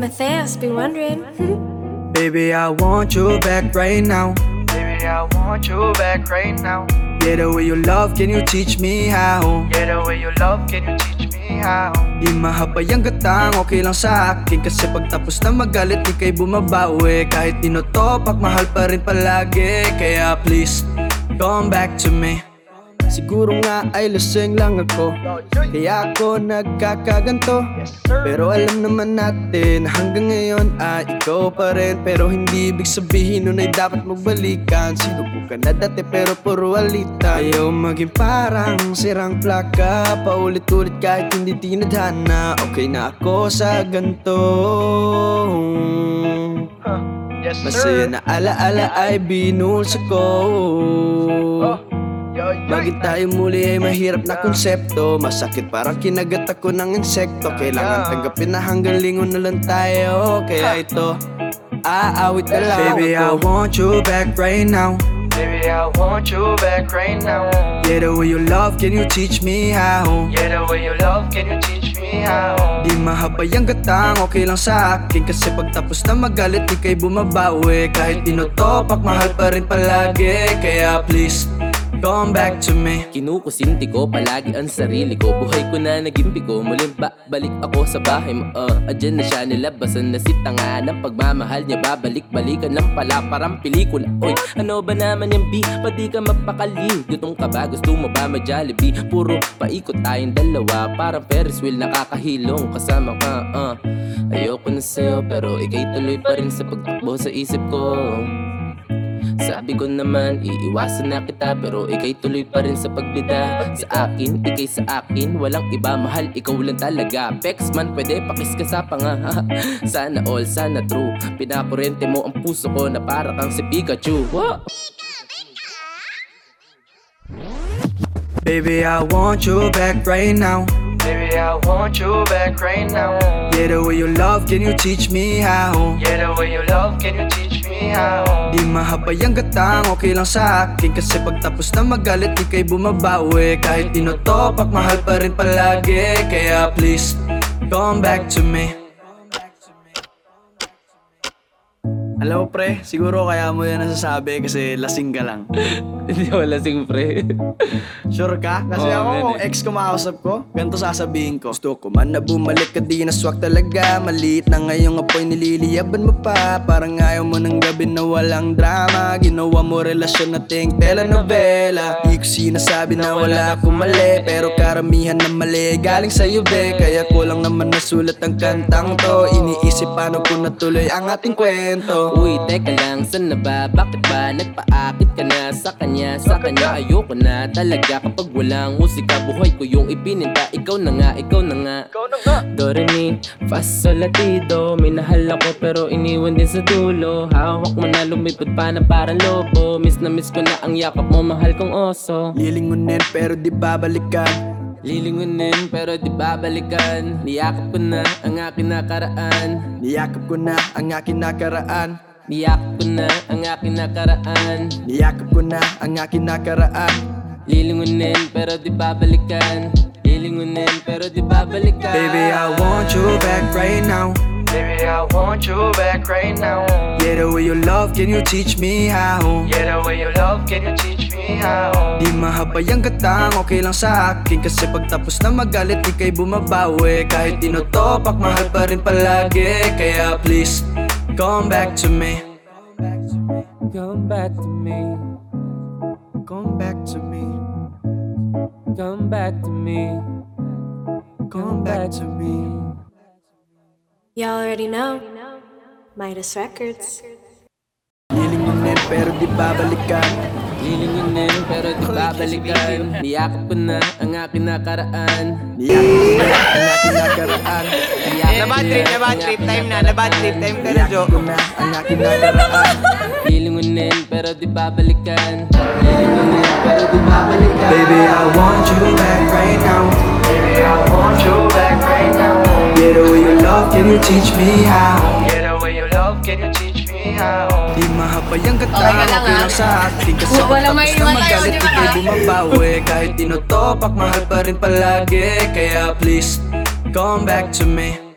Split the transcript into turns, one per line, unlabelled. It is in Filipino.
Matthias be wondering.
Baby, I want you back right now.
Baby, I want you back right now.
Yeah, the way you love, can you teach me how?
Yeah, the way you love, can you teach me how?
Di mahabay ang gatang, okay lang sa akin Kasi pagtapos na magalit, di kay bumabawi Kahit tinotopak, mahal pa rin palagi Kaya please, come back to me Siguro nga ay lasing lang ako. Kaya ako nagkakaganto. Pero alam naman natin na hanggang ngayon ay ikaw pa rin. Pero hindi ibig sabihin nun ay dapat magbalikan. Sinubukan na dati pero puro alita Ayaw maging parang sirang plaka. Paulit-ulit kahit hindi tinadhana. Okay na ako sa ganto.
Yes,
Masaya na alaala ay binulsa ko.
Yo,
Bakit tayo muli ay mahirap na konsepto? Masakit parang kinagat ako ng insekto. Kailangan tanggapin na hanggang lingon na lang tayo. Kaya ito, aawit na lang. Baby, I want you back right now.
Baby, I want you back right now.
Yeah, the way you love, can you teach me how?
Yeah, the way you love, can you teach me how?
Di mahabay ang gatang, okay lang sa akin. Kasi pagtapos na magalit, di kay bumabawi Kahit tinotopak, mahal pa rin palagi. Kaya please, come back to me.
Kinukusinti ko palagi ang sarili ko. Buhay ko na naging bigo. Muling ba balik ako sa bahay mo? Uh, Adyan na siya. Nilabasan na si tanga Ng pagmamahal niya. Babalik-balikan lang pala. Parang pelikula. Oy, ano ba naman yung B? Pati ka mapakali Gutong ka ba? Gusto mo ba mag-Jollibee? Puro paikot tayong dalawa. Parang Ferris wheel. Nakakahilong Kasama ka uh. Ayoko na sa'yo Pero ikay tuloy pa rin sa pagtakbo sa isip ko sabi ko naman, iiwasan na kita Pero ikay tuloy pa rin sa pagbida Sa akin, ikay sa akin Walang iba, mahal, ikaw lang talaga Pex man, pwede pakis ka sa panga Sana all, sana true Pinakurente mo ang puso ko Na para kang si Pikachu Wah!
Baby, I want you back right now
Baby, I want you back right now.
Yeah, the way you love, can you teach me how?
Yeah, the way you love, can you teach me how?
Di mahabay ang gatang, okay lang sa akin. Kasi pagtapos na magalit, di kay bumabawi. Kahit tinotopak, mahal pa rin palagi. Kaya please, come back to me Alam mo pre, siguro kaya mo yan nasasabi kasi lasing ka lang.
Hindi ako lasing pre.
Sure ka? Kasi
Oo,
ako
man
kung
eh.
ex ko makausap ko, ganito sasabihin ko. Gusto ko man na bumalik ka di na swak talaga. Maliit na ngayong apoy nililiyaban mo pa. Parang ayaw mo ng gabi na walang drama. Ginawa mo relasyon na ting telenovela. Di ko sinasabi na wala akong mali Pero karamihan na mali galing sa'yo be. Kaya ko lang naman nasulat ang kantang to. Iniisip paano ko natuloy ang ating kwento
Uy, teka lang, saan na ba? Bakit ba nagpaakit ka na sa kanya? Sa kanya ayoko na talaga Kapag walang musika, buhay ko yung ipininta Ikaw na nga, ikaw na nga.
Ikaw na nga.
Do, re, mi, fa, sol, la, ti, do Minahal ako pero iniwan din sa dulo. Hawak mo na lumipad pa na parang lobo. Miss na miss ko na ang yakap mo, mahal kong oso.
Lilingunin pero di babalikan
Lilingunin pero di babalikan. Niyakap ko na ang aking nakaraan.
Niyakap ko na ang aking nakaraan.
Niyakap ko na ang aking nakaraan.
Niyakap ko na ang aking nakaraan.
Lilingunin pero di babalikan. Lilingunin pero di babalikan.
Baby, I want you back right now.
Baby, I want you back right now.
Yeah, the way you love, can you teach me how?
Yeah, the way you love, can you teach me how?
Di mahabay ang gatang, okay lang sa akin. Kasi pagtapos na magalit, di kay bumabawi. Kahit tinotopak, mahal pa rin palagi. Kaya please, come back to me.
Come back to me.
Come back to me.
Come back to me.
Come back to me.
Y'all already know. Midas Records.
Lilingunin pero di babalikan
Lilingunin pero di babalikan. Niyakap ko na ang aking nakaraan.
Niyakap ko na ang aking nakaraan.
Niyakap
Na bad
ko
trip, na bad
ang
trip time na, na bad trip time ka na, Jo.
Niyakap ko na ang aking nakaraan.
Lilingunin pero di babalikan. Lilingunin pero di babalikan.
Baby, I want you back right now.
Baby, I want you back right now.
Yeah, the way you love, can you teach me how? Di mahabay ang gatang,
Okay
okay
ah?
lang sa akin Kasi
Walang
pagtapos na magalit,
di
di
ba?
kay bumabawi Kahit tinotopak, mahal pa rin palagi Kaya please, come back to me